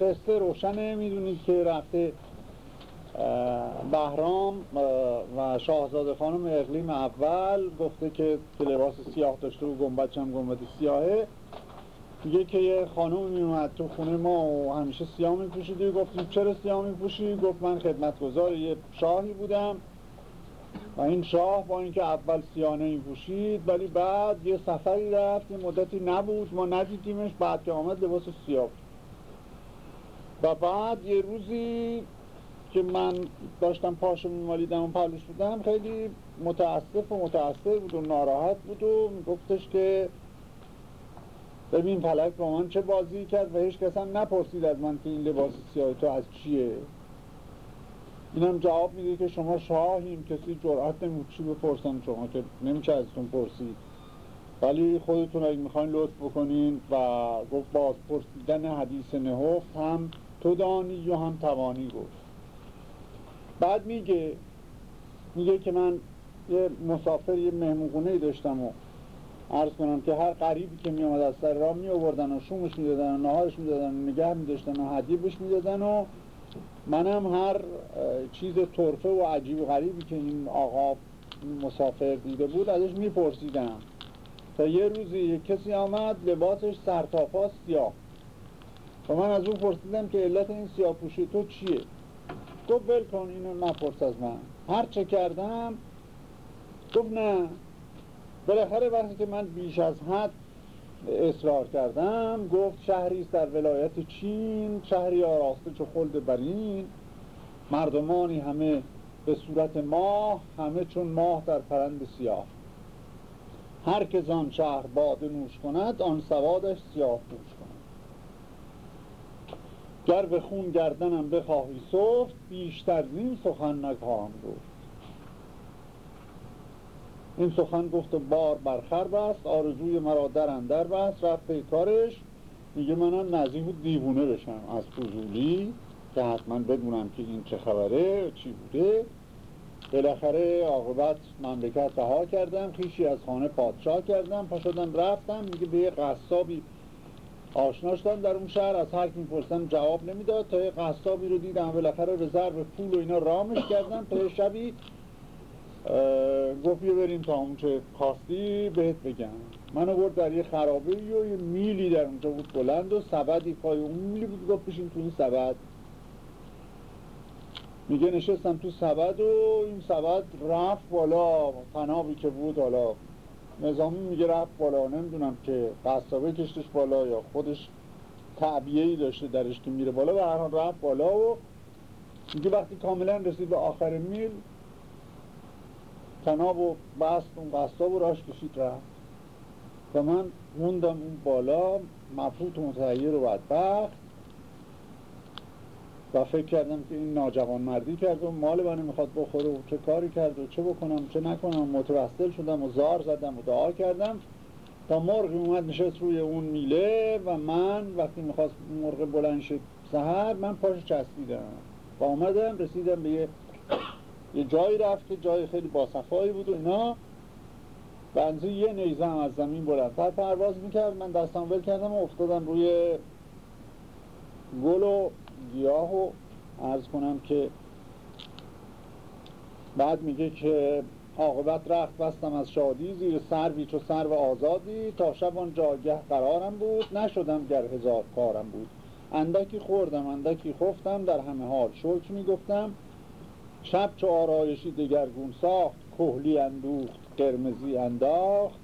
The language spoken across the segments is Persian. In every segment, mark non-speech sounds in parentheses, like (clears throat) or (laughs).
قصه روشنه می‌دونید که رفته بهرام و شاهزاده خانم اقلیم اول گفته که لباس سیاه داشته و گنبدش هم گنبد سیاهه. میگه که یه خانم میومد تو خونه ما و همیشه سیاه میپوشیدی گفتیم چرا سیاه میپوشی؟ گفت من خدمتگزار یه شاهی بودم. و این شاه با اینکه اول سیانه این پوشید ولی بعد یه سفری رفت. یه مدتی نبود. ما ندیدیمش. بعد که آمد لباس سیاه و بعد یه روزی که من داشتم پاشو میمالیدم و پلوش بودم خیلی متاسف و متأثر بود و ناراحت بود و میگفتش که ببین فلک با من چه بازی کرد و هیچ کس نپرسید از من که این لباس سیاه تو از چیه. اینم جواب میده که شما شاهیم کسی جرأت نمید چی بپرسن شما که نمیشه ازتون پرسید. ولی خودتون اگه می‌خواین لطف بکنین و گفت باز پرسیدن حدیث نهفت هم تو دانی و هم توانی گفت. بعد میگه میگه که من یه مسافر یه مهمونگونه داشتم و عرض کنم که هر قریبی که می آمد از سر راه می آوردن و شومش می‌دادن و نهارش می‌دادن و نگه میداشتن و هدیه بهش می‌دادن و منم هر چیز طرفه و عجیب و غریبی که این آقا مسافر دیده بود ازش میپرسیدم. تا یه روزی کسی آمد لباسش سرتاپا سیاه و من از اون پرسیدم که علت این سیاه پوشی تو چیه؟ گفت ول کن اینو نپرس از من. هر چه کردم گفت نه. بالاخره وقتی که من بیش از حد اصرار کردم گفت شهری در ولایت چین شهری آراسته چو خلد برین. مردمانی همه به صورت ماه همه چون ماه در پرند سیاه. هر که آن شهر باده نوش کند آن سوادش سیاه پوش کند. گر به خون گردنم بخواهی صفت بیشتر این سخن نکام گفت. این سخن گفت و بار برخر بست آرزوی مرا در اندر بست رفت کارش. میگه منم نزدیک بود دیوونه بشم. از فضولی که حتما بدونم که این چه خبره چی بوده. بالاخره عاقبت مملکت رها کردم خیشی از خانه پادشاه کردم پا شدم رفتم. میگه به قصابی آشنا شدم در اون شهر از هر کی می‌پرسم جواب نمی‌داد. تا یه قصابی رو دیدم بالاخره رزرو پول و اینا رامش کردم. تا یه شبی گفت بریم تا اونچه خواستی بهت بگم. منو برد در یه خرابه و یه میلی در اونجا بود بلند و سبدی پای اون میلی بود. گفت بشین تو این سبد. میگه نشستم تو سبد و این سبد رفت بالا. تنابی که بود حالا نظامی میگه رفت بالا. نمی‌دونم که قصابه کشتش بالا یا خودش تعبیه ای داشته درش که میره بالا. و هر رفت بالا و میگه وقتی کاملا رسید به آخر میل تناب و بست اون قصاب و راش کشید رفت. و من موندم اون بالا مفروض و متحیر و بدبخت. و فکر کردم که این ناجوان مردی کرد و مال منو می‌خواد بخوره و چه کاری کرد و چه بکنم چه نکنم. متوسل شدم و زار زدم و دعا کردم. تا مرغی اومد نشست روی اون میله و من وقتی می‌خواست مرغ بلند شد سهر من پاش چسبیدم و آمدم رسیدم به یه یه جایی رفت که جای خیلی باصفایی بود و اینا. بنزی یه نیزه هم از زمین بلندتر پرواز می‌کرد. من دستم ول کردم و افتادم روی گل و گیاه و عرض کنم که بعد میگه که عاقبت رخت بستم از شادی زیر سروی چو سرو آزادی. تا شب جاگه قرارم بود. نشدم گر هزار کارم بود. اندکی خوردم اندکی خفتم. در همه حال شکر می‌گفتم. شب چو آرایشی دگرگون ساخت کهلی اندوخت قرمزی انداخت.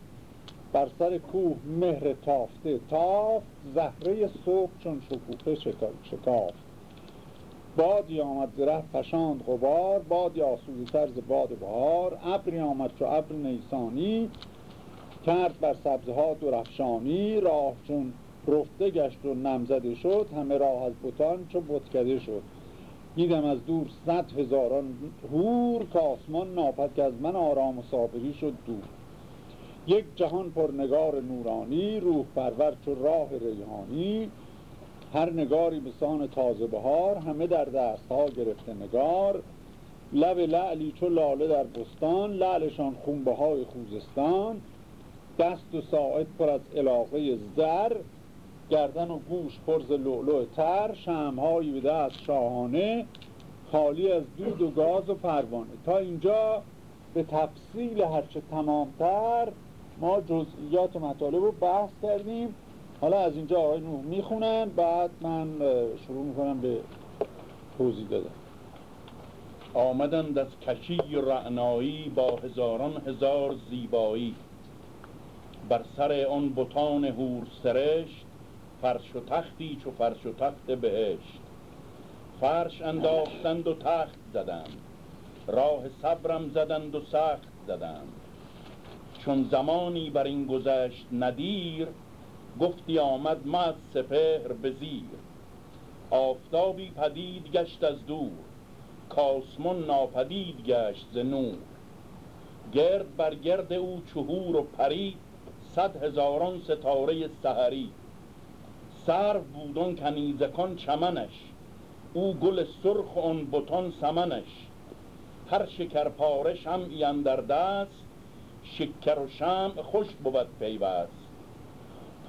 بر سر کوه مهر تافته تافت. زهره صبح چون شکوفه شکافت. بادی آمد زره فشاند غبار بادی آسوده ترز باد بهار. ابری آمد چو ابر نیسانی کرد بر سبزها درفشانی راه چون رفته گشت و نمزده شد همه راه از بوتان چو بتکده شد. دیدم از دور صد هزاران هور که آسمان ناپد که از من آرام و صابری شد دور. یک جهان پر نگار نورانی روح پرور چو راه ریحانی. هر نگاری به سان تازه بهار همه در دست ها گرفته نگار. لب لعلی چو لاله در بستان لعلشان خونبه های خوزستان. دست و ساعد پر از علاقه زر گردن و گوش پرز لؤلؤ تر. شمهایی به دست شاهانه خالی از دود و گاز و پروانه. تا اینجا به تفصیل هرچه تمامتر ما جزئیات مطالب رو بحث کردیم. حالا از اینجا آقای نوح می‌خونن بعد من شروع می‌کنم به توضیح دادن. آمدند از کشی رعنایی با هزاران هزار زیبایی. بر سر آن بتان هور سرشت فرش و تختی چو فرش و تخت بهشت. فرش انداختند و تخت زدند. راه صبرم زدند و سخت زدند. چون زمانی بر این گذشت ندیر گفتی آمد ما سپهر به آفتابی پدید گشت از دور. کاسمون ناپدید گشت ز نور. گرد بر گرد او چهور و پری صد هزاران ستاره سحری. سرو بودن کنیزکان چمنش او گل سرخ و آن بتان سمنش. هر شکر پاره شمعی اندر دست شکر و شمع خوش بود پیوست.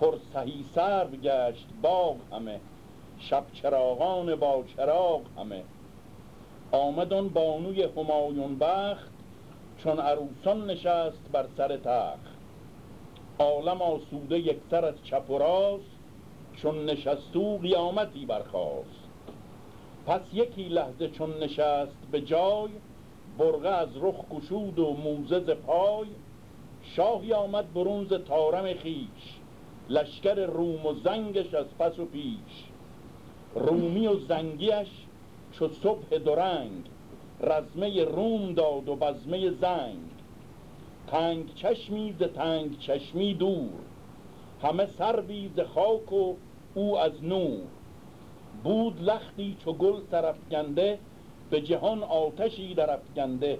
پر سهی سرو گشت باغ همه شب چراغان با چراغ همه. آمدان بانوی همایون بخت چون عروسان نشست بر سر تخت. عالم آسوده یک سر از چپ و راست چون نشستو قیامتی برخاست. پس یکی لحظه چون نشست به جای برغه از رخ گشود و موزه پای. شاهی آمد برونز تارم خیش لشکر روم و زنگش از پس و پیش. رومی و زنگیش چو صبح درنگ رزمه روم داد و بزمه زنگ. تنگ چشمی ز تنگ چشمی دور همه سربی ز خاک و او از نور. بود لختی چو گل سرفگنده به جهان آتشی درفگنده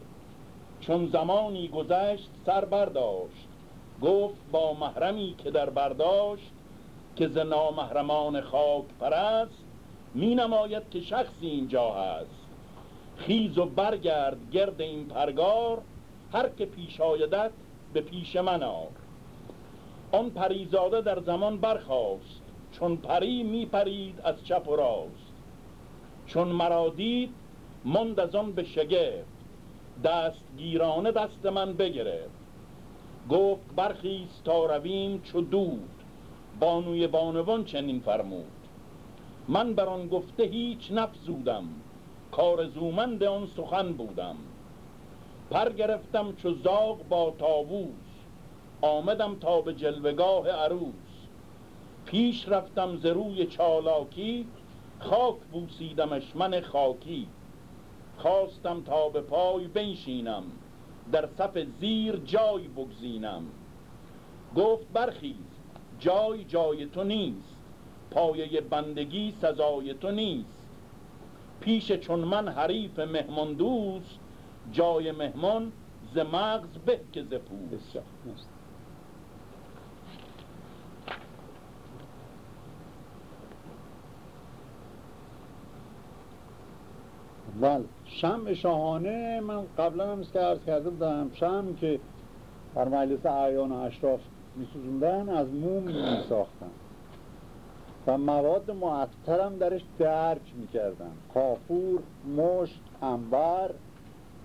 چون زمانی گذشت سر برداشت گفت با محرمی که در برداشت که ز نامحرمان خاک پرست می نماید که شخصی اینجا هست. خیز و برگرد گرد این پرگار هر که پیش آیدت به پیش من آر. آن پریزاده در زمان برخاست چون پری می پرید از چپ و راست. چون مرا دید ماند از آن به شگفت دستگیرانه دست من بگرفت. گفت برخیست تا رویم چو دود. بانوی بانوان چنین فرمود. من بر آن گفته هیچ نفزودم. کار زومند آن سخن بودم. پر گرفتم چو زاغ با تاووس آمدم تا به جلوگاه عروس. پیش رفتم ز روی چالاکی. خاک بوسیدمش من خاکی. خواستم تا به پای بنشینم. در صف زیر جای بگزینم. گفت برخیز جای جای تو نیست پایه بندگی سزای تو نیست. پیش چون من حریف مهمان دوست جای مهمان ز مغز به که ز پوست. بله شم شاهانه من قبلا هم که عرض کرده بودم. شم که در مجلس اعیان و اشراف میسوزوندن از موم میساختن. و مواد معطر هم درش درک می‌کردن. کافور، مشت، انبر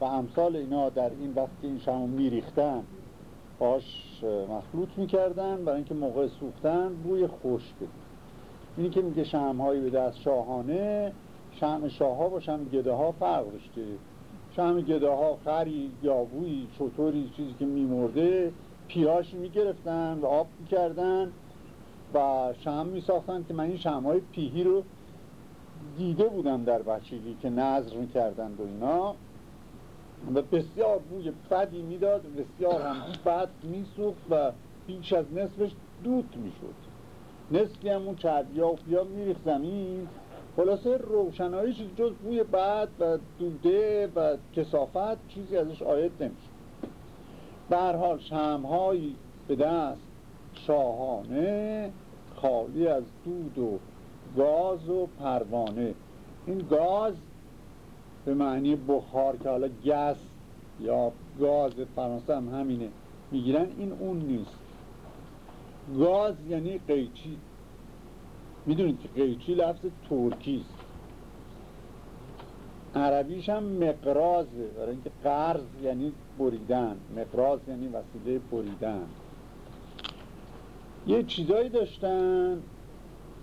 و امثال اینا در این وقتی این شمو میریختن باش مخلوط می‌کردن برای اینکه موقع سوختن بوی خوش بدید اینی که میگه شمهایی به دست شاهانه شم شاه ها با شم گده ها فرق داشته. شم گده ها خری یابویی چطوری چیزی که میمرده پیراش می‌گرفتن و آب می‌کردن و شم میساختن که من این شم های پیهی رو دیده بودم در بچگی که نظر می‌کردند و اینا. و بسیار بوی بدی می‌داد بسیار هم بد میسوخت و بیش از نصفش دود می‌شد. نصفی هم اون چربیا و پیا میریخ زمین. خلاصه روشناییش جز بوی بد و دوده و کسافت چیزی ازش آید نمیشه. به حال شمهایی به دست شاهانه خالی از دود و گاز و پروانه. این گاز به معنی بخار که حالا گس یا گاز فرانسه هم همینه می‌گیرن این اون نیست. گاز یعنی قیچی. می‌دونید که قیچی لفظ ترکیست عربیش هم مقرازه برای اینکه قرض یعنی بریدن مقراز یعنی وسیله بریدن. یه چیزایی داشتن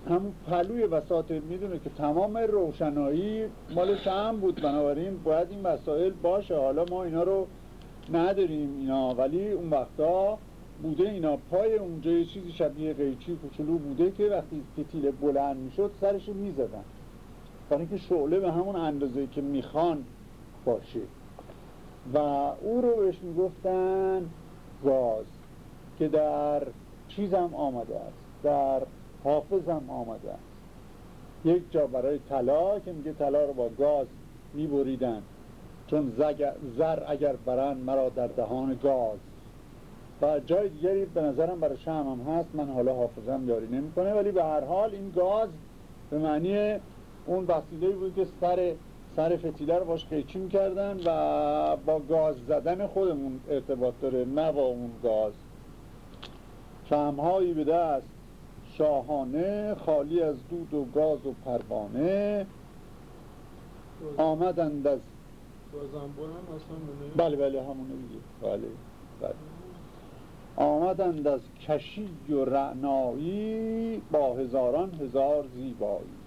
همون پلوی وساط می‌دونه که تمام روشنایی مال شم بود. بنابراین باید این وسایل باشه. حالا ما اینا رو نداریم اینا ولی اون وقتا بوده اینا. پای اونجا یه چیزی شبیه قیچی کوچولو بوده که وقتی فتیل بلند می‌شد سرش رو می‌زدن. برای اینکه شعله به همون اندازه که می‌خوان باشه. و او رو بهش می‌گفتن گاز که در چیزم آمده است. در حافظم آمده است. یک جا برای طلا که میگه طلا رو با گاز میبریدن. چون زر اگر برن مرا در دهان گاز. و جای دیگری به نظرم برای شم هم هست. من حالا حافظم یاری نمی‌کنه. ولی به هر حال این گاز به معنی اون وسیله بود که سر سر فتیله رو باش قیچی می‌کردن و با گاز زدن خودمون ارتباط داره نه با اون گاز. شمهایی به دست شاهانه خالی از دود و گاز و پروانه. آمدند از بله بله همونه دیگه. بله بله. آمدند از کشی و رعنایی با هزاران هزار زیبایی.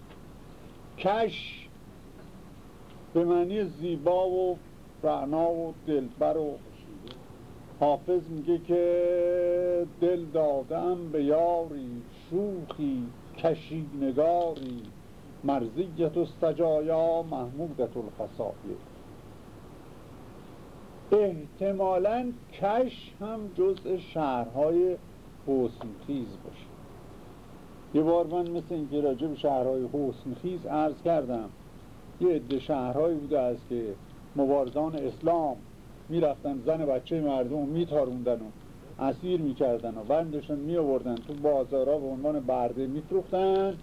کش به معنی زیبا و رعنا و دلبر و حافظ میگه که دل دادم به یاری شوخی کشی نگاری. مرزیت و سجایا محمودت الخصایه احتمالا کش هم جزء شهرهای حسنخیز باشه. یه بار من مثل اینکه راجع به شهرهای حسنخیز عرض کردم یه عده شهرهایی بوده است که مبارزان اسلام می‌رفتن زن بچه مردم میتاروندن و اسیر می‌کردن و بندشون میآوردن تو بازارا به عنوان برده میفروختن.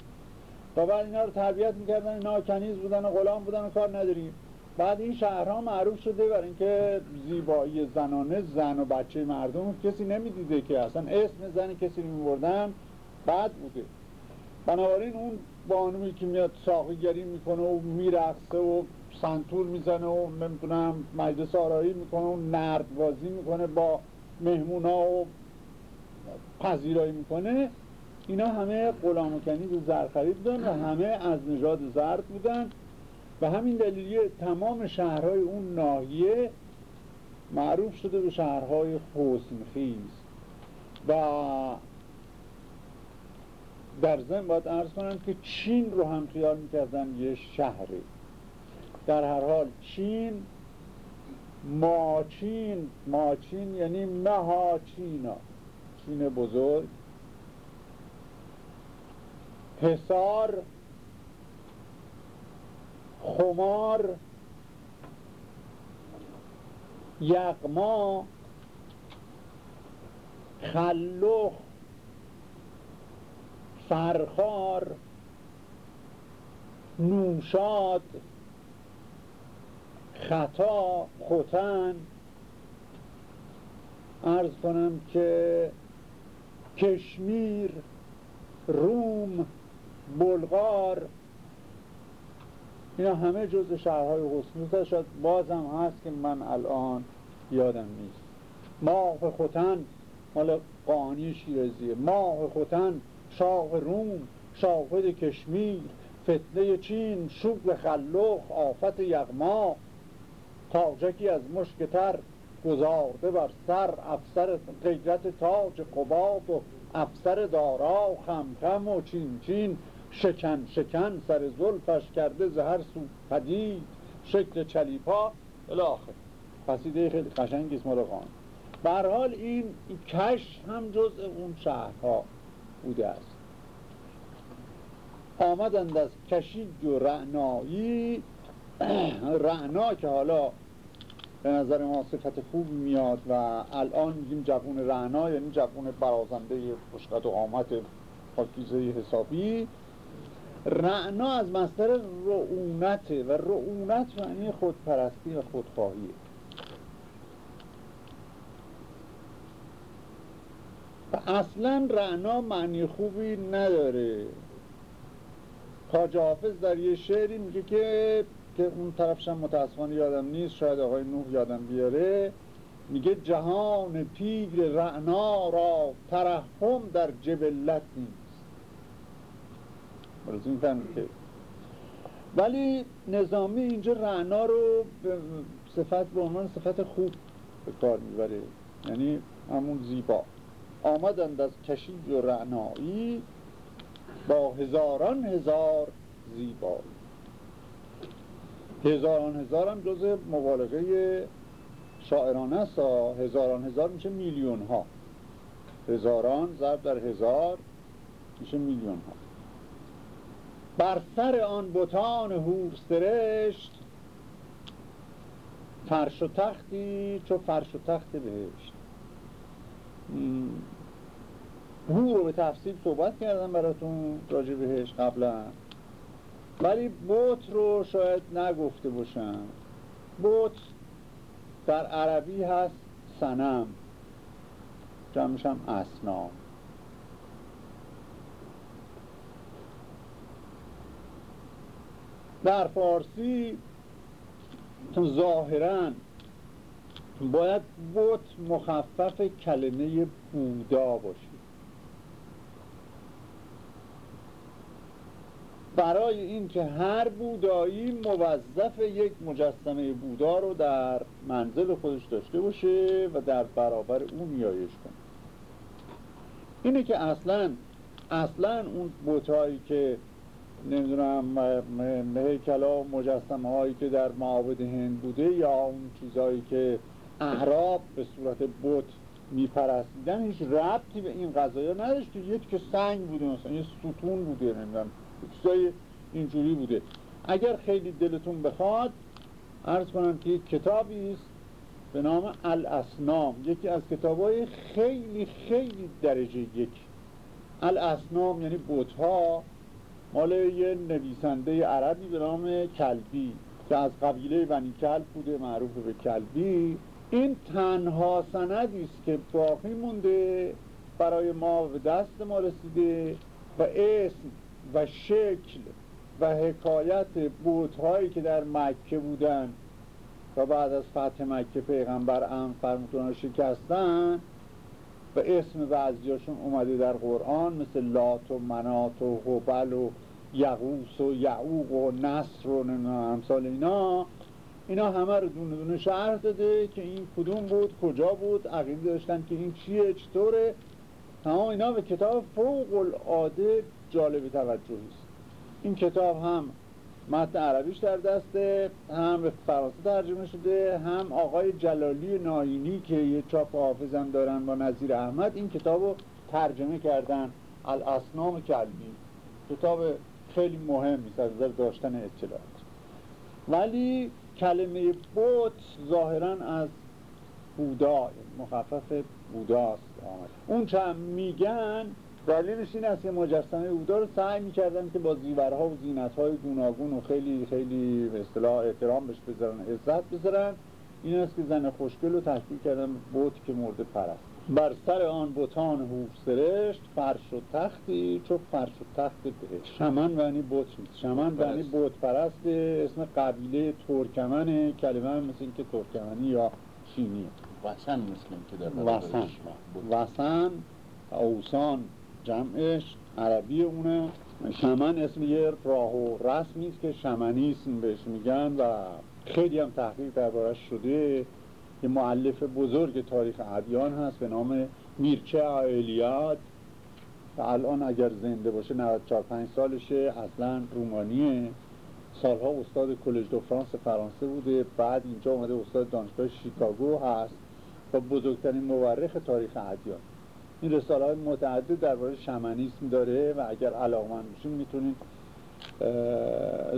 و بعد اینا رو تربیت می‌کردن اینا کنیز بودن و غلام بودن و کار نداریم. بعد این شهرها معروف شده برای اینکه زیبایی زنانه زن و بچه مردم کسی نمی‌دیده که اصلا اسم زن کسی رو میبردن. بعد بوده. بنابراین اون بانوی که میاد ساقیگری می‌کنه و میرقصه و سنتور می‌زنه و نمی‌تونم مجلس آرایی می‌کنه و نرد بازی می‌کنه با مهمونا و پذیرایی می‌کنه. اینا همه غلام و کنیز و زرخرید بودن و همه از نژاد زرد بودن. و همین دلیلی تمام شهرهای اون ناحیه معروف شده به شهرهای حسنخیز و در زن باید ارز کنم که چین رو هم خیال می‌کردن یه شهری در هر حال چین ماچین ماچین یعنی مهاچینا چین بزرگ. حسار خمار یقما خلوخ فرخار نوشاد خطا خوتن. ارز کنم که کشمیر روم بلغار اینا همه جز شهرهای حسنی شد بازم هست که من الان یادم نیست. ماه خوتن مال قانی شیرازیه. ماه خوتن شاه روم شاهد کشمیر فتنه چین شوق خلوخ آفت یغما. تاجکی از مشکتر گذارده بر سر افسر غیرت تاج قباد و افسر دارا خمخم و چین چین. شکن شکن سر زلفش کرده زهر سو پدید شکل چلیپا. الاخر قصیده خیلی قشنگی اسم رو حال این کش هم جز اون شهرها بوده است. آمدند از کشید و رعنایی. (clears throat) رعنا که حالا به نظر ما صفت خوب میاد و الان میگیم جوون رعنا یعنی جوون برازنده خوشقد و آمد پاکیزه حسابی رعنا از مصدر رعونته و رعونت معنی خودپرستی و خودخواهیه و اصلا رعنا معنی خوبی نداره. خاج حافظ در یه شعری میگه که که اون طرفشم متاسفانه یادم نیست شاید آقای نوح یادم بیاره. میگه جهان پیگر رعنا را ترحم در جبلت نیست. که. ولی نظامی اینجا رعنا رو صفت به عنوان صفت خوب به کار می‌بره. یعنی همون زیبا. آمدند از کشید و رعنایی با هزاران هزار زیبایی. هزاران هزار هم جز مبالغه شاعرانه است. هزاران هزار میشه میلیون ها هزاران ضرب در هزار میشه میلیون ها بر سر آن بوتان هور سرشت. فرش و تختی چو فرش و تخت بهشت هور رو به تفصیل صحبت کردم براتون راجع بهش قبلا. ولی بوت رو شاید نگفته باشم. بوت در عربی هست سنم جمعش اسنام. در فارسی ظاهرا باید بوت مخفف کلمه بودا باشه. برای اینکه هر بودایی موظف یک مجسمه بودا رو در منزل خودش داشته باشه و در برابر اون نیایش کنه. اینه که اصلا اصلا اون بوتایی که نمی‌دونم هیکلا و مجسمه هایی که در معابد هند بوده یا اون چیزهایی که اعراب به صورت بوت میپرستیدن هیچ ربطی به این قضایا نداشته یک که سنگ بوده مثلا یه ستون بوده نمی‌دونم چیزای اینجوری بوده. اگر خیلی دلتون بخواد عرض کنم که یک کتابی است به نام الاسنام. یکی از کتابای خیلی خیلی درجه یک. الاسنام یعنی بوتها مال یه نویسنده عربی به نام کلبی که از قبیله بنی کلب بوده معروف به کلبی. این تنها سندی است که باقی مونده برای ما به دست ما رسیده و اسم و شکل و حکایت بودهایی که در مکه بودن و بعد از فتح مکه پیغمبر ام فرمتون شکستن و اسم بعضیاشون اومده در قرآن مثل لات و منات و هبل و یغوس و یعوق و نصر و امثال اینا. اینا همه رو دونه دونه شهر داده که این کدوم بود کجا بود عقیده داشتن که این چیه چطوره. تمام اینا به کتاب فوق العاده جالب توجهی است. این کتاب هم متن عربیش در دسته هم به فرانسه ترجمه شده هم آقای جلالی ناینی که یه چاپ حافظم دارن با نظیر احمد این کتاب رو ترجمه کردن. الاسنام کلبی. کتاب خیلی مهم است از داشتن اطلاعات. ولی کلمه بوت ظاهرا از بودا مخفف بوداست آمد اون چه میگن دلیلش این است که مجسمه بودا رو سعی می‌کردن که با زیورها و زینتهای گوناگون و خیلی خیلی به اصطلاح احترام بهش بذارن عزت بذارن. این است که زن خوشگل رو تحقیل کردن بوت که مورد پرست بر سر آن بوتان هوف سرشت فرش و تختی چو فرش و تخت بهش شمن بوت نیست. شمن ونی بوت پرست اسم قبیله ترکمن کلمه مثل اینکه ترکمنی یا چینی وسن مثل که در وسن وسن اوسان جمعش عربی اونه. شمن اسم یه راه و رسمی است که شمنیسم بهش میگن و خیلی هم تحقیق دربارش شده. یه معلف بزرگ تاریخ ادیان هست به نام میرچه آیلیاد الان اگر زنده باشه 94 5 سالشه. اصلا رومانیه. سالها استاد کلج دو فرانس فرانسه بوده. بعد اینجا اومده استاد دانشگاه شیکاگو هست. و بزرگترین مورخ تاریخ ادیان. این رساله های متعدد درباره شمنیسم داره و اگر علاقمند باشین می‌تونین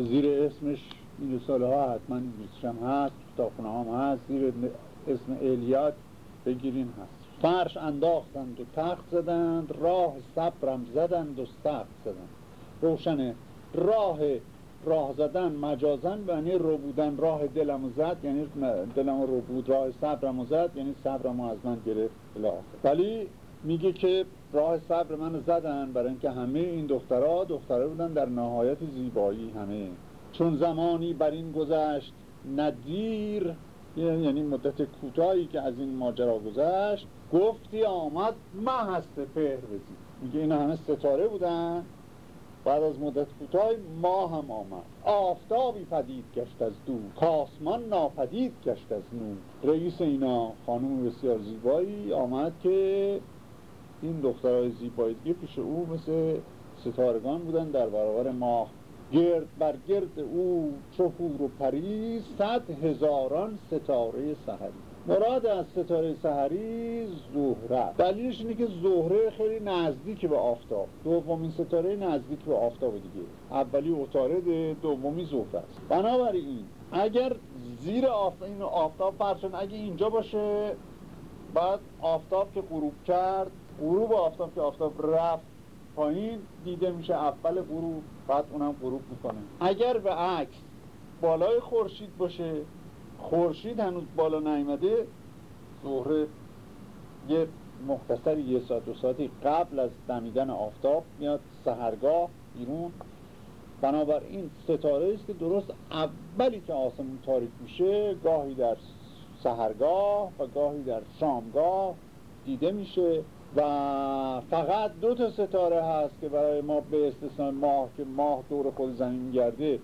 زیر اسمش این رساله ها حتما هم هست کتابخونه هم هست زیر اسم الیاد بگیرین هست. فرش انداختند و تخت زدند راه صبرم زدند و سخت زدند. روشنه راه راه زدن مجازن یعنی رو بودن راه دلمو زد یعنی دلمو رو بود راه صبرمو زد یعنی صبرمو از من گرفت. ولی میگه که راه صبر من زدن برای اینکه همه این دخترها دختره بودن در نهایت زیبایی همه. چون زمانی بر این گذشت ندیر یعنی مدت کوتاهی که از این ماجرا گذشت گفتی آمد مه هست پهر بزید. میگه این همه ستاره بودن. بعد از مدت کوتاه ما هم آمد. آفتابی پدید گشت از دو کاسمان ناپدید گشت از نور رئیس اینا خانم بسیار زیبایی آمد که این دخترهای زیبایی دیگه پیش او مثل ستارگان بودن در برابر ماه. گرد بر گرد او چهور و پری صد هزاران ستاره سحری. مراد از ستاره سحری زهره دلیلش اینه که زهره خیلی نزدیک به آفتاب. دومین ستاره نزدیک به آفتاب دیگه. اولی اتارد دومی زهره است. بنابراین اگر زیر آفتاب این آفتاب فرشن اگه اینجا باشه بعد آفتاب که غروب کرد غروب آفتاب که آفتاب رفت پایین دیده میشه اول غروب بعد اونم غروب می‌کنه. اگر به عکس بالای خورشید باشه خورشید هنوز بالا نیامده ظهر یه مختصر یه ساعت و ساعتی قبل از دمیدن آفتاب میاد سهرگاه بیرون. بنابراین ستاره است که درست اولی که آسمون تاریک میشه گاهی در سهرگاه و گاهی در شامگاه دیده میشه. و فقط دو تا ستاره هست که برای ما به استثنای ماه که ماه دور خود زمین گرده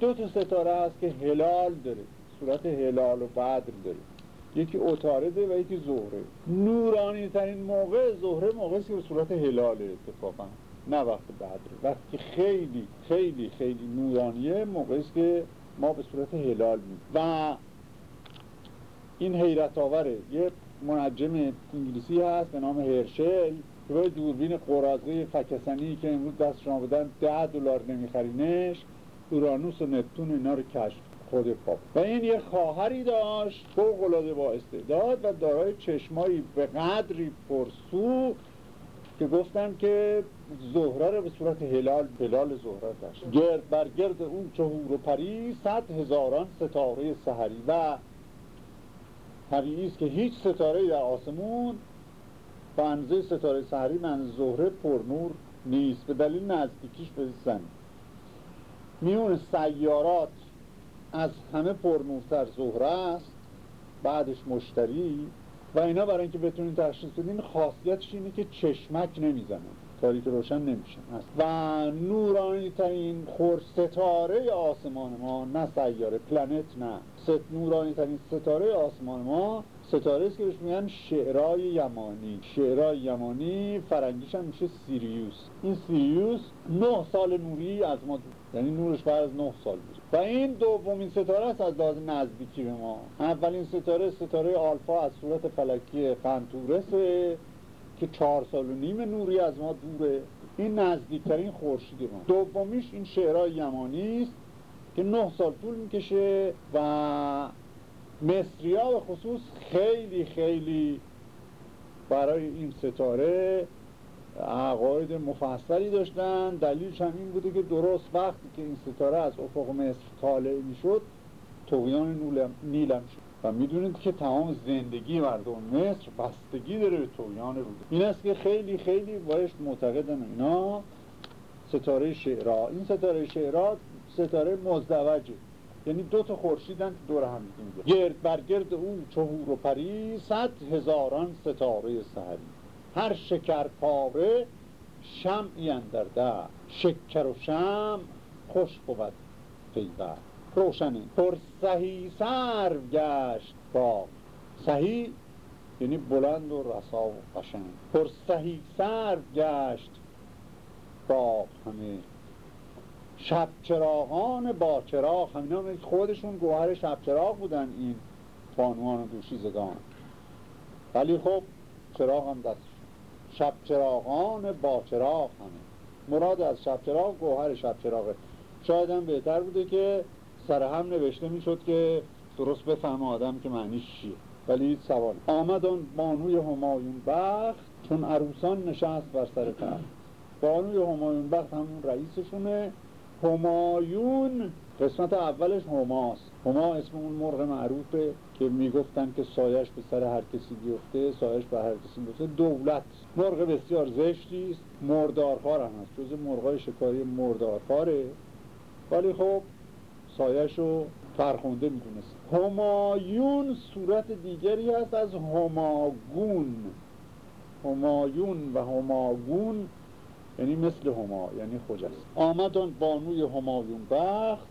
دو تا ستاره هست که هلال داره صورت هلال و بدر داره. یکی اتارده و یکی زهره. نورانی ترین موقع زهره موقعی که به صورت هلاله اتفاقا نه وقت بدر. وقتی خیلی خیلی خیلی نورانیه موقعی که ما به صورت هلال مید و این حیرت آوره یه منجم انگلیسی هست به نام هرشل. که باید دوربین قرازه فکسنی که امروز دست شما بدن ده دلار نمیخرینش. اورانوس و نپتون اینا رو کشف خود پاپ. و این یه خواهری داشت فوق العاده با استعداد و دارای چشمایی به قدری پرسو که گفتن که زهره رو به صورت هلال هلال زهره داشت. گرد بر گرد اون چهور و پری صد هزاران ستاره سحری و طبیعی است که هیچ ستاره در آسمون به اندازه ستاره سحری من زهره پرنور نیست. به دلیل نزدیکیش به زمین میون سیارات از همه پرنورتر زهره است بعدش مشتری. و اینا برای اینکه بتونین تشخیص بدین خاصیتش اینه که چشمک نمی‌زنه. تاریک روشن نمیشه. و نورانی ترین خور ستاره آسمان ما نه سیاره planet نه. ست نورانی ترین ستاره آسمان ما ستاره است که بهش میگن شعرای یمانی. شعرای یمانی فرنگیش هم میشه Sirius. این Sirius نه سال نوری از ما یعنی نورش بعد از نه سال بود. و این دومین ستاره است از لحاظ نزدیکی به ما. اولین ستاره ستاره آلفا از صورت فلکی قنطورسه که چهار سال و نیم نوری از ما دوره این نزدیکترین خورشید ما. دومیش این شعرهای یمانی است که نه سال طول می‌کشه و مصری ها به خصوص خیلی خیلی برای این ستاره عقاید مفصلی داشتن. دلیلش هم این بوده که درست وقتی که این ستاره از افق مصر طالع می‌شد تویان نیلم شد. و می‌دونید که تمام زندگی مردم مصر بستگی داره به تویان روده این است که خیلی خیلی باش معتقدن اینا. ستاره شعرا. این ستاره شعرا ستاره مزدوجه. یعنی دو تا خورشیدن دور هم دیگه گرد بر گرد او چهور و پری صد هزاران ستاره سهری هر شکر پاره شمعی اندر ده شکر و شم خوش بود پیوست روشنه. پر سهی سر گشت با. سهی یعنی بلند و رسا و قشنگ. پر سهی سر گشت با همه. شب چراغان با چراغ. همینا خودشون گوهر شب چراغ بودن این بانوان و دوشیزگان. ولی خب چراغ هم دستشون شب چراغان با چراغ همه. مراد از شب چراغ گوهر شب چراغه. شاید هم بهتر بوده که سر هم نوشته می‌شد که درست بفهم آدم که معنیش چیه. ولی سوال. آمد آن بانوی همایون بخت چون عروسان نشست بر سر تخت بانوی همایون بخت همون رئیسشونه. همایون قسمت اولش هماست هما اسم اون مرغ معروفه که می‌گفتن که سایش به سر هر کسی بیفته سایش به هر کسی بیفته. دولت. مرغ بسیار زشتی است. مردارخوار هم هست. جز مرغای شکاری مردارخواره. ولی خب سایش رو فرخونده می‌دونست همایون صورت دیگری هست از هماگون. همایون و هماگون یعنی مثل هما یعنی خجست آمدان بانوی همایون بخت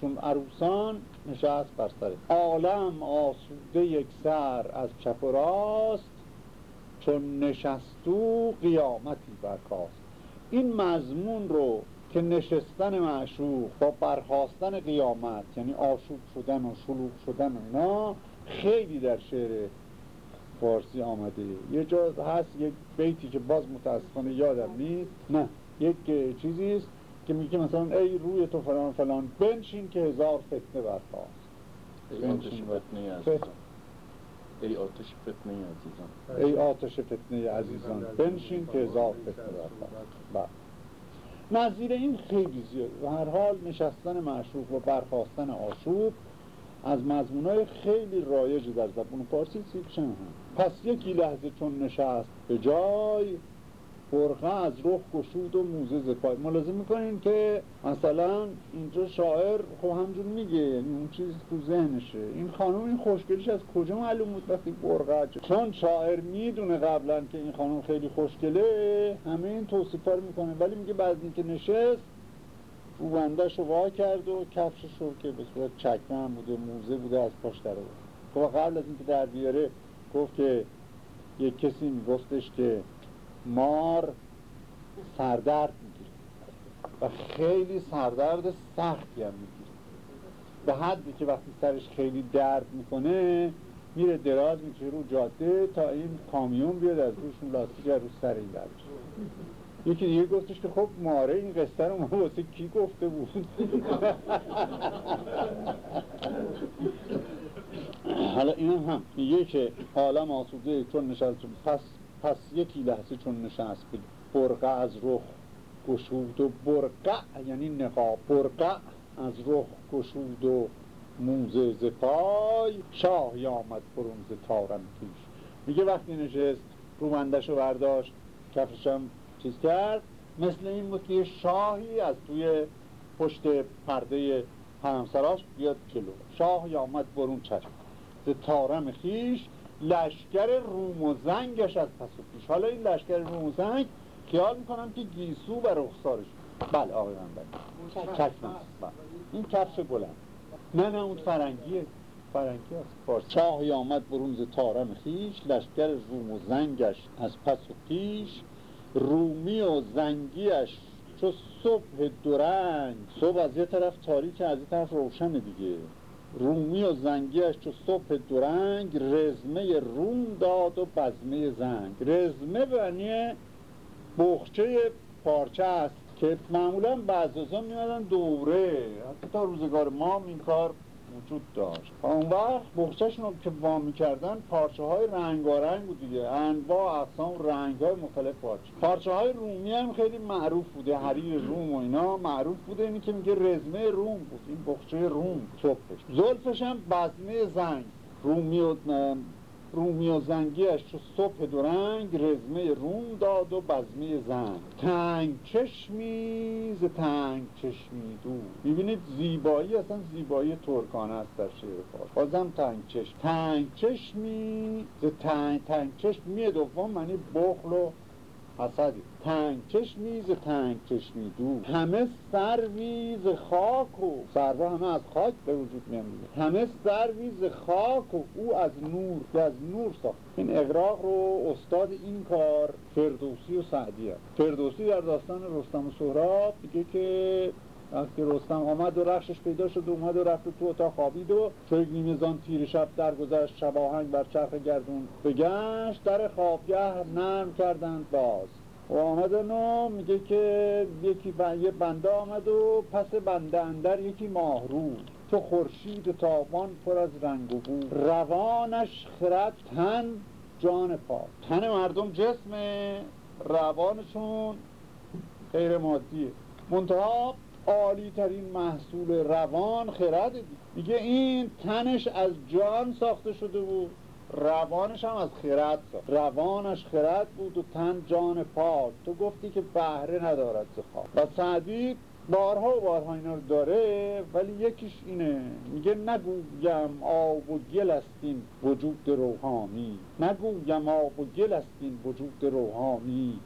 چون عروسان نشست بر سر. عالم آسوده یک سر از چپ و راست چون نشستو قیامتی برخاست. این مضمون رو که نشستن معشوق با برخواستن قیامت یعنی آشوب شدن و شلوغ شدن اینا خیلی در شعر فارسی آمده. یه جا هست یک بیتی که باز متاسفانه یادم نیست. نه یک چیزی است که میگه مثلا ای روی تو فلان فلان بنشین که هزار فتنه برخواست ای آتش فتنه عزیزان. ای آتش فتنه عزیزان. ای آتش فتنه عزیزان بنشین که هزار فتنه برخواست بله. نظیر این خیلی زیاد. و هر حال نشستن معشوق و برخواستن آشوب از مضمونای خیلی رایج در زبان فارسی سیکشن هم. پس یکی لحظه چون نشست به جای فرقه از رخ گشود و موزه زپای ملازم می‌کنین که مثلا اینجا شاعر خب همجور میگه یعنی اون چیز تو ذهنشه. این خانم این خوشگلیش از کجا معلوم بود وقتی برقه چون شاعر می‌دونه قبلا که این خانم خیلی خوشگله همه این توصیفا رو می‌کنه. ولی میگه بعد اینکه نشست روبندش رو وا کرد و کفشش رو که به صورت چکمه هم بوده موزه بوده از پاش در خب قبل از اینکه در بیاره گفت که یک کسی میگفتش که مار سردرد می‌گیره. و خیلی سردرد سختی هم می‌گیره. به حدی که وقتی سرش خیلی درد می‌کنه میره دراز میشه رو جاده تا این کامیون بیاد از روشون لاستیک رو سر این یکی دیگه گفتش که خب ماره این قصه رو ما واسه کی گفته بود؟ (laughs) حالا این هم میگه که عالم آسوده چون نشست پس پس یکی لحظه چون نشست بود برقه از رخ گشود و برقع یعنی نقاب برقع از رخ گشود و موزه ز پای. شاه آمد برون تارم میگه وقتی نشست رومندش رو برداشت. کفشم چیز کرد؟ مثل این بود که شاهی از توی پشت پرده همسراش بیاد جلو. شاه آمد برون چشم. ز تارم خیش لشکر روم و زنگش از پس و پیش. حالا این لشکر روم و زنگ خیال می‌کنم که گیسو و رخسارش. بله آقای من بله. این کفش بلند. نه نه اون فرنگیه فرنگی هست. فارسی. چاهی آمد برونز تارم خیش لشکر روم و زنگش از پس و پیش. رومی و زنگیش چو صبح درنگ صبح از یه طرف تاریک از یه طرف روشن دیگه. رومی و زنگیش چو صبح دورنگ رزمه روم داد و بزمه زنگ. رزمه بنی بخچه پارچه است که معمولا بعض میادن دوره. حتی تا روزگار ما این کار وجود داشت. اون وقت بخششون رو که وام می‌کردن پارچه های رنگارنگ بود دیگه. انواع اقسام رنگ های مختلف پارچه. پارچه های رومی هم خیلی معروف بوده. حریر روم و اینا معروف بوده. اینی که میگه رزمه روم بود. این بخچه روم صبحش. زلفش هم بزمه زنگ. رومی و رومی و زنگیش چو صبح دورنگ رزمه روم داد و بزمه زنگ تنگ چشمی ز تنگ چشمی دو می‌بینید زیبایی اصلا زیبایی ترکانه است در شعر فارسی بازم تنگ چشم. تنگ چشمی ز تنگ تنگ چشمی دوم معنی بخل و حسدی تنگ چشمی ز تنگ چشمی دو همه سروی ز خاک و سروا همه از خاک به وجود میان همه سروی ز خاک و او از نور که از نور ساخت. این اقراق رو استاد این کار فردوسی و سعدی هست فردوسی در داستان رستم و سهراب میگه که وقتی رستم آمد و رخشش پیدا شد و اومد و رفت تو اتاق خوابید و چو نیمه زان تیر شب درگذشت شب آهنگ بر چرخ گردون بگشت در خوابگه نرم کردند باز. و آمدن و میگه که یکی یه بنده آمد و پس بنده اندر یکی ماهرو. تو خورشید تابان پر از رنگ و بو. روانش خرد تن جان پاک تن مردم جسم روانشون غیر مادیه. منتها عالی ترین محصول روان خرد میگه این تنش از جان ساخته شده بود روانش هم از خرد ساخت روانش خرد بود و تن جان پاک. تو گفتی که بهره ندارد زخواه و سعدی بارها و بارها اینا رو داره ولی یکیش اینه. میگه نگویم آب و گل است این وجود روحانی. نگویم آب و گل است این وجود روحانی.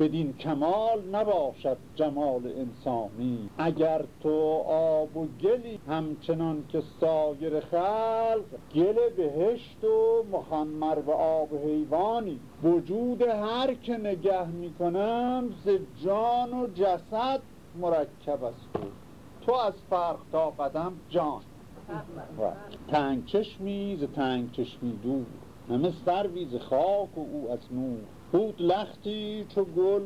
بدین کمال نباشد جمال انسانی. اگر تو آب و گلی همچنان که سایر خلق گل بهشت و مخمر به آب حیوانی وجود هر که نگه می‌کنم ز جان و جسد مرکب است تو از فرق تا قدم جان. تنگ چشمی ز تنگ چشمی دور همه سروی ز خاک و او از نور. بود لختی چو گل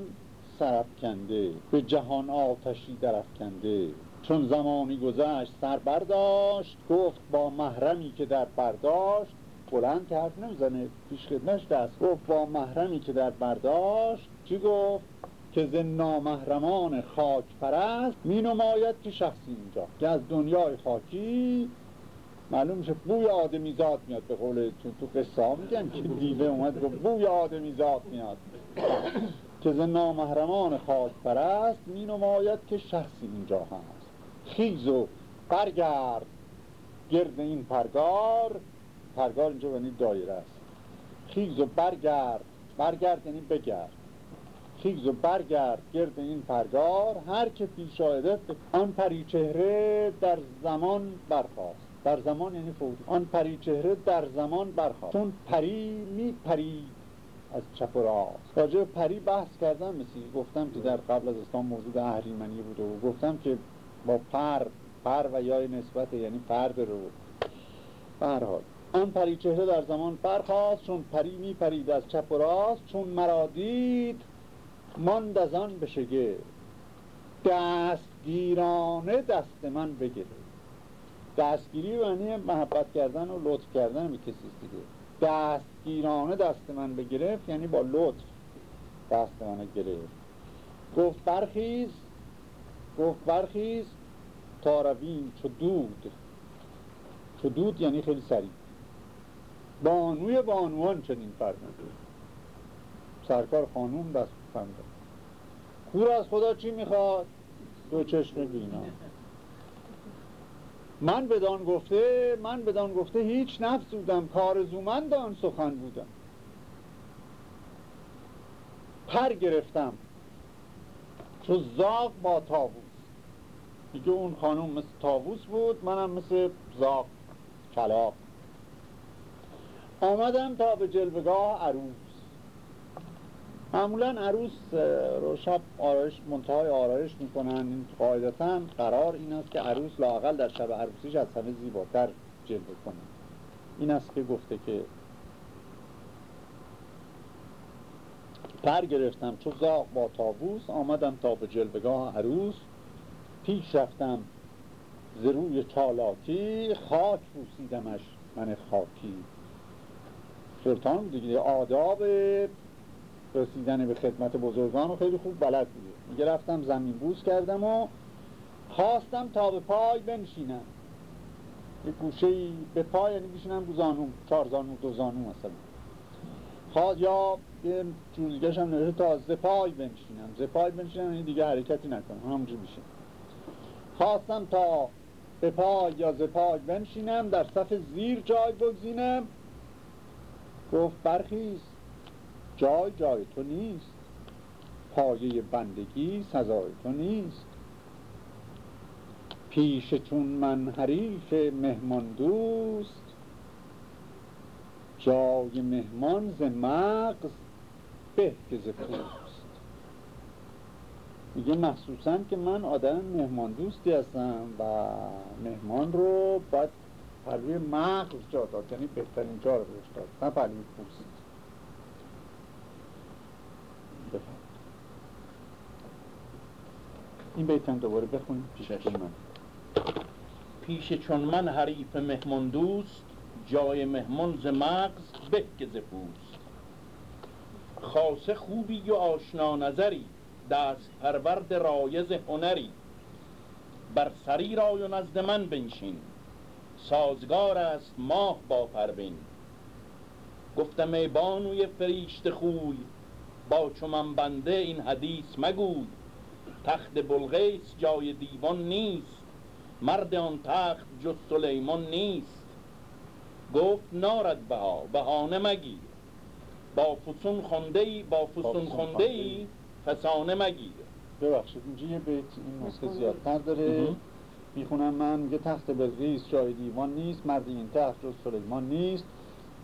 سرفکنده به جهان آتشی درفکنده چون زمانی گذشت سر برداشت گفت با محرمی که در برداشت بلند حرف نمی‌زنه پیش خدمش دست. گفت با محرمی که در برداشت چی گفت؟ که ز نامحرمان خاک پرست می نماید که شخصی اینجا که از دنیای خاکی معلوم میشه بوی آدمی زاد میاد به قول چون تو قصه ها. میگن که دیوه اومد که بوی آدمی زاد میاد. که ز نامحرمان خاک پرست می نماید که شخصی اینجا هست. خیز و برگرد گرد این پرگار. پرگار اینجا یعنی دایره است. خیز و برگرد. برگرد یعنی بگرد. خیز و برگرد گرد این پرگار. هر که پیش آیدت آن پری چهره در زمان برخواست در زمان یعنی فوری آن پری چهره در زمان برخواست چون پری می پری از چپ و راست. راجع پری بحث کردم. مثل گفتم که در قبل از اسلام موجود اهریمنی بوده و گفتم که با پر پر و یای نسبت یعنی فرد رو. برحال آن پری چهره در زمان برخواست چون پری می پرید از چپ و راست چون مرا دید ماند از آن بشگه دستگیرانه دست من بگیره دستگیری معنی محبت کردن و لطف کردن به کسی دیگه. دستگیرانه دست من بگرفت یعنی با لطف دست من گرفت. گفت برخیز گفت برخیز تا رویم چو دود. چو دود یعنی خیلی سریع. بانوی بانوان چنین فرموده سرکار خانوم دست فرموده کور از خدا چی می‌خواد؟ دو چشم بینا. من بدان گفته من بدان گفته هیچ نفس بودم کارزومند آن سخن بودم. پر گرفتم. چو زاغ با تاووس میگه اون خانوم مثل تاووس بود منم مثل زاغ کلاق. آمدم تا به جلوگاه عروس. معمولا عروس رو شب آرایش منتهای آرایش می‌کنن. قاعدتا قرار این است که عروس لاقل در شب عروسیش از همه زیباتر جلوه کنه. این است که گفته که پر گرفتم چو زاغ با تابوس آمدم تا به جلوگاه عروس. پیش رفتم ز روی چالاکی خاک بوسیدمش من خاکی. سلطان دیگه آداب رسیدن به خدمت بزرگان رو خیلی خوب بلد بوده. میگه رفتم زمین بوس کردم و خواستم تا به پای بنشینم. یه گوشه به پای یعنی بشینم رو زانو چهار زانو دو زانو مثلا. خواست یا یه چون هم نوشته تا ز پای بنشینم. ز پای بنشینم یعنی دیگه حرکتی نکنم. همونجور میشه خواستم تا به پای یا ز پای بنشینم در صف زیر جای بگزینم. گفت برخیز. جای جای تو نیست. پایه بندگی سزای تو نیست. پیش چون من حریف مهمان دوست جای مهمان ز مغز به که ز پوست. میگه مخصوصا که من آدم مهمان دوستی هستم و مهمان رو باید پلوی مغز جا داد. یعنی بهترین جا رو بهش داد نه پلوی پوست. این بیتم دوباره بخونیم. پیش من پیش چون من حریف مهمان دوست جای مهمان ز مغز به که ز پوست. خاصه خوبی و آشنا نظری دست پرورد رایز هنری. بر سری رای و نزد من بنشین سازگار است ماه با پروین. گفتم ای بانوی فریشت خوی با چو من بنده این حدیث مگوی. تخت بلغیس جای دیوان نیست. مرد آن تخت جز سلیمان نیست. گفت نارد بها بهانه مگیر. با فسون خونده ای با فسون خونده ای فسانه مگیر. ببخشید اینجا یه بیت این نسخه زیادتر داره. می‌خونم من میگه تخت بلغیس جای دیوان نیست مرد این تخت جز سلیمان نیست.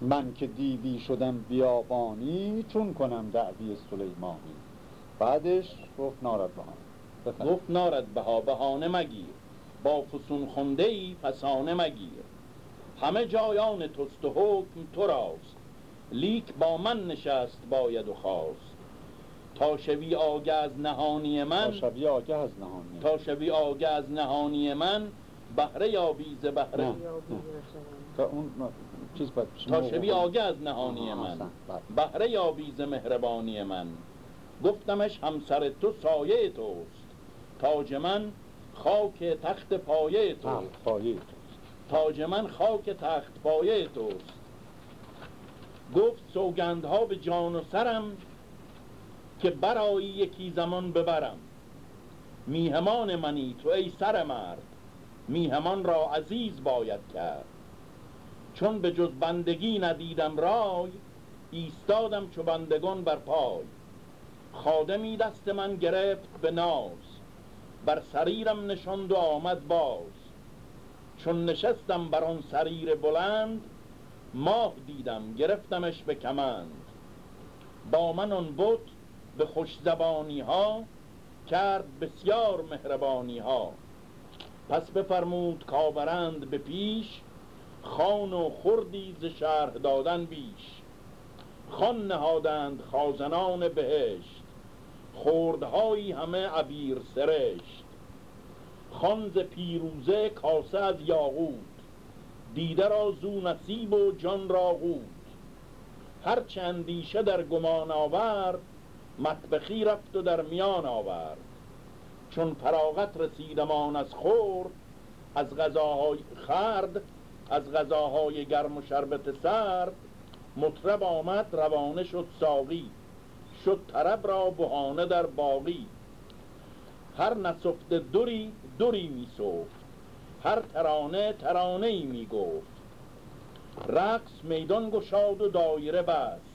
من که دیوی شدم بیابانی چون کنم دعوی سلیمانی. بعدش گفت نارد بهانه. گفت نارد بها بهانه مگیر. با فسون خونده ای فسانه مگیر. همه جا آن توست و حکم تو راست. لیک با من نشست باید و خواست. تا شوی آگه از نهانی من تا شوی آگه از نهانی تا شوی آگه از نهانی من بهره یابی ز بهره. تا اون چیز باید تا شوی آگه از نهانی من. بله. بهره یابی ز مهربانی من. گفتمش همسر تو سایه توست. تاج من خاک تخت پایه توست. پایه تاج من خاک تخت پایه توست. گفت سوگندها به جان و سرم که برایی یکی زمان ببرم. میهمان منی تو ای سر مرد میهمان را عزیز باید کرد. چون به جز بندگی ندیدم رای ایستادم چو بندگان بر پای. خادمی دست من گرفت به ناز بر سریرم نشاند و آمد باز. چون نشستم بر آن سریر بلند ماه دیدم گرفتمش به کمند. با من آن بود به خوش زبانی ها کرد بسیار مهربانی ها پس بفرمود کاورند به پیش خان و خوردی ز شرح دادن بیش. خان نهادند خازنان بهشت. خوردهایی همه عبیر سرشت. خان ز پیروزه کاسه از یاقوت دیده را زو نصیب و جان را قوت. هر چندیشه در گمان آورد مطبخی رفت و در میان آورد. چون فراغت رسیدمان از خورد از غذاهای خرد از غذاهای گرم و شربت سرد مطرب آمد روانه شد ساقی. شد طرب را بهانه در باقی. هر نصفت دوری دوری می هر ترانه ترانه ای می گفت رقص میدان گشاد و دایره بست.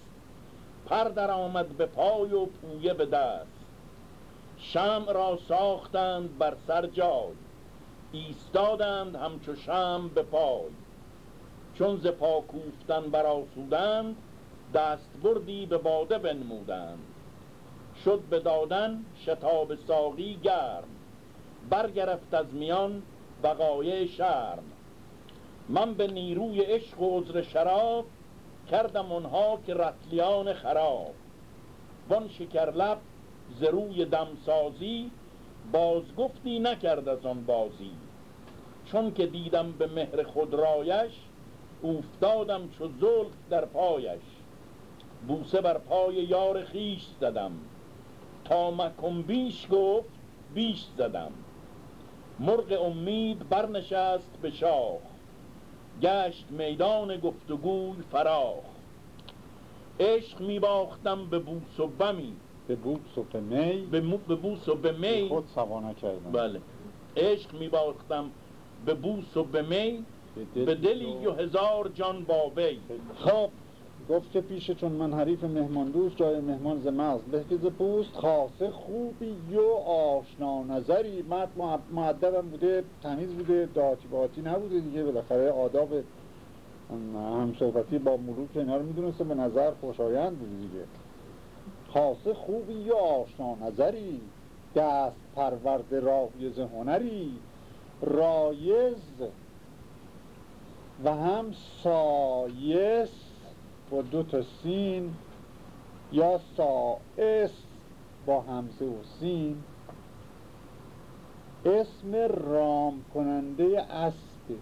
پر در آمد به پای و پویه به دست. شم را ساختند بر سر جای. ایستادند همچو شم به پای. چون ز پا کوفتن براسودند دست بردی به باده بنمودند. شد به دادن شتاب ساقی گرم برگرفت از میان بقایه شرم. من به نیروی عشق و عذر شراب کردم اونها که رتلیان خراب. وان شکرلب ز روی دمسازی بازگفتی نکرد از آن بازی. چون که دیدم به مهر خود رایش افتادم چو زلف در پایش. بوسه بر پای یار خیش زدم. تا مکن بیش گفت بیش زدم. مرغ امید برنشست به شاخ. گشت میدان گفتگوی فراخ. عشق میباختم به بوس و بمی. به بوس و به می؟ به, به بوس و به می. خود سوا کردم بله. عشق میباختم به بوس و به می. به دلی و هزار جان با وی. خب. گفت که پیش چون من حریف مهمان دوست جای مهمان ز مغز. بهتیز پوست خاصه خوبی و آشنا نظری. مرد معدبم بوده تمیز بوده داتی باتی نبوده دیگه. بالاخره آداب هم صحبتی با ملوک اینا رو می‌دونسته به نظر خوشایند بوده دیگه. خاصه خوبی و آشنا نظری. دست پرورد رایض هنری. رایض و هم سایس با دو تا سین یا سائس با همزه و سین. اسم رام کننده اسبه.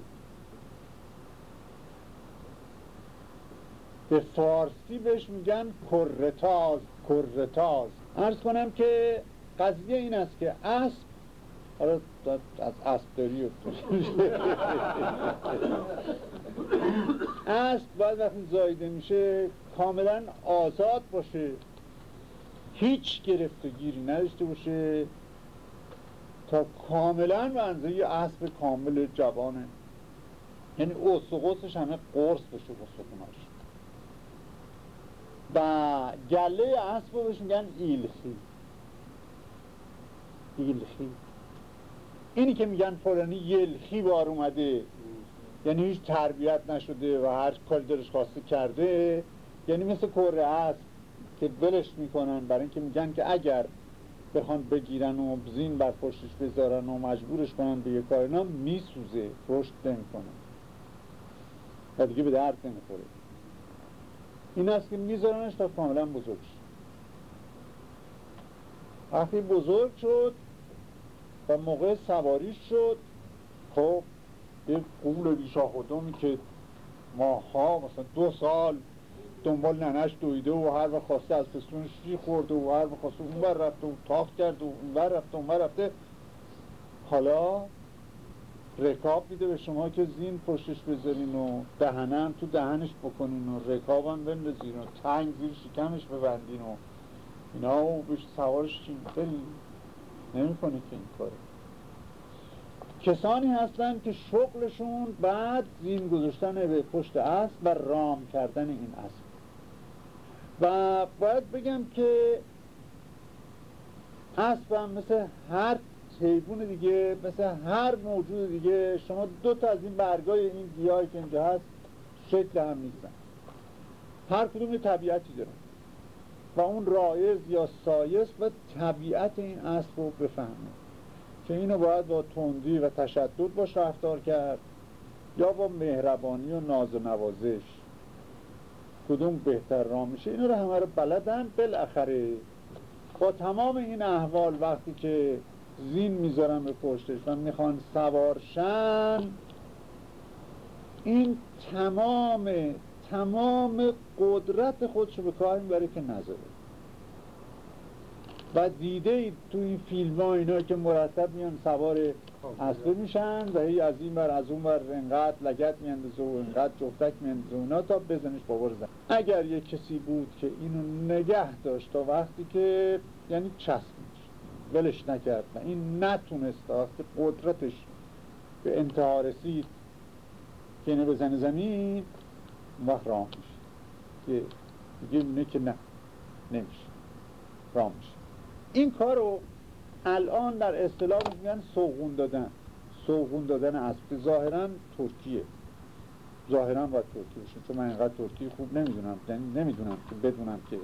به فارسی بهش میگن کرتاز کرتاز. ارز کنم که قضیه این است که اسب از اسب داری (laughs) اسب باید وقتی زایده میشه کاملا آزاد باشه. هیچ گرفتگیری نداشته باشه تا کاملا یه اسب کامل جوانه. یعنی و همه قرص بشه با و گله اسب رو بهش میگن ایلخی. ایلخی. اینی که میگن فلانی یلخی بار اومده. یعنی هیچ تربیت نشده و هر کاری دلش خواسته کرده یعنی مثل کره اسب که ولش می‌کنن برای اینکه میگن که اگر بخوان بگیرن و زین بر پشتش بذارن و مجبورش کنن به یه کار اینا میسوزه رشد نمی‌کنه. و دیگه به درد نمی‌خوره. این است که میذارنش تا کاملا بزرگ شد وقتی بزرگ شد و موقع سواریش شد خب یه قول بیشا خودمی که ماها مثلا دو سال دنبال ننش دویده و هر وقت خواسته از پستونش شی خورده و هر وقت خواسته اون بر رفته و تاخت کرده و اون بر رفته اون بر رفته حالا رکاب میده به شما که زین پشتش بذارین و دهنم تو دهنش بکنین و رکابم بندازین و تنگ زیر شکمش ببندین و اینا و بهش سوارش چین خیلی نمی‌کنه که این کاره کسانی هستن که شغلشون بعد زین گذاشتن به پشت اسب و رام کردن این اسب. و باید بگم که اسبم مثل هر حیوان دیگه مثل هر موجود دیگه شما دو تا از این برگای این گیاهی که اینجا هست شکل هم نیستن. هر کدوم طبیعتی دارن. و اون رایز یا سایس و طبیعت این اسب رو بفهمه که اینو باید با تندی و تشدد باش رفتار کرد یا با مهربانی و ناز و نوازش. کدوم بهتر را میشه؟ اینو رو همه رو بلدن بالاخره. با تمام این احوال وقتی که زین می‌ذارن به پشتش و می‌خوان سوارشن این تمام تمام قدرت خودشو به کار می‌بره که نذاره. و دیده اید تو این فیلم ها اینا که مرتب میان سوار اسبه میشن و هی از این بر از اون بر انقدر لگت میاندازه و انقدر جفتک میاندازه اونا تا بزنش بابر زن. اگر یک کسی بود که اینو نگه داشت تا وقتی که یعنی چسبیش ولش نکرد و این نتونست وقتی قدرتش به انتها رسید که اینو بزن زمین وقت راه میشه. دیگه اینه که نه نمیشه. راه میشه. این کار رو الان در اصطلاح میگن سوغون دادن. سوغون دادن اسب که ظاهرا ترکیه. ظاهرا باید ترکی بشه چون من اینقدر ترکی خوب نمی‌دونم یعنی نمی‌دونم که بدونم که.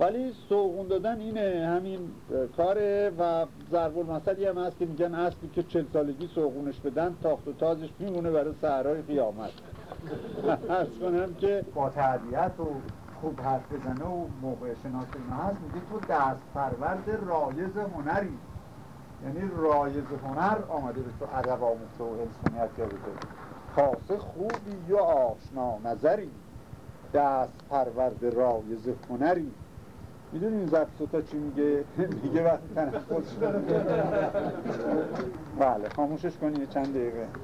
ولی سوغون دادن اینه همین کاره و ضرب المثلی هم هست که میگن اسبی که چل سالگی سوغونش بدن تاخت و تازش میمونه برای سهرهای قیامت. (laughs) ارز کنم که با تربیت و خوب حرف بزنه و موقع شناسی اینا هست میگه تو دست پرورد رایز هنری. یعنی رایز هنر آمده به تو ادب آموزه و انسانیت یابده. خاصه خوبی یا آشنا نظری. دست پرورد رایز هنری. می‌دونی این سوتا چی میگه؟ (laughs) میگه وقتی تنفس بله خاموشش کنی چند دقیقه.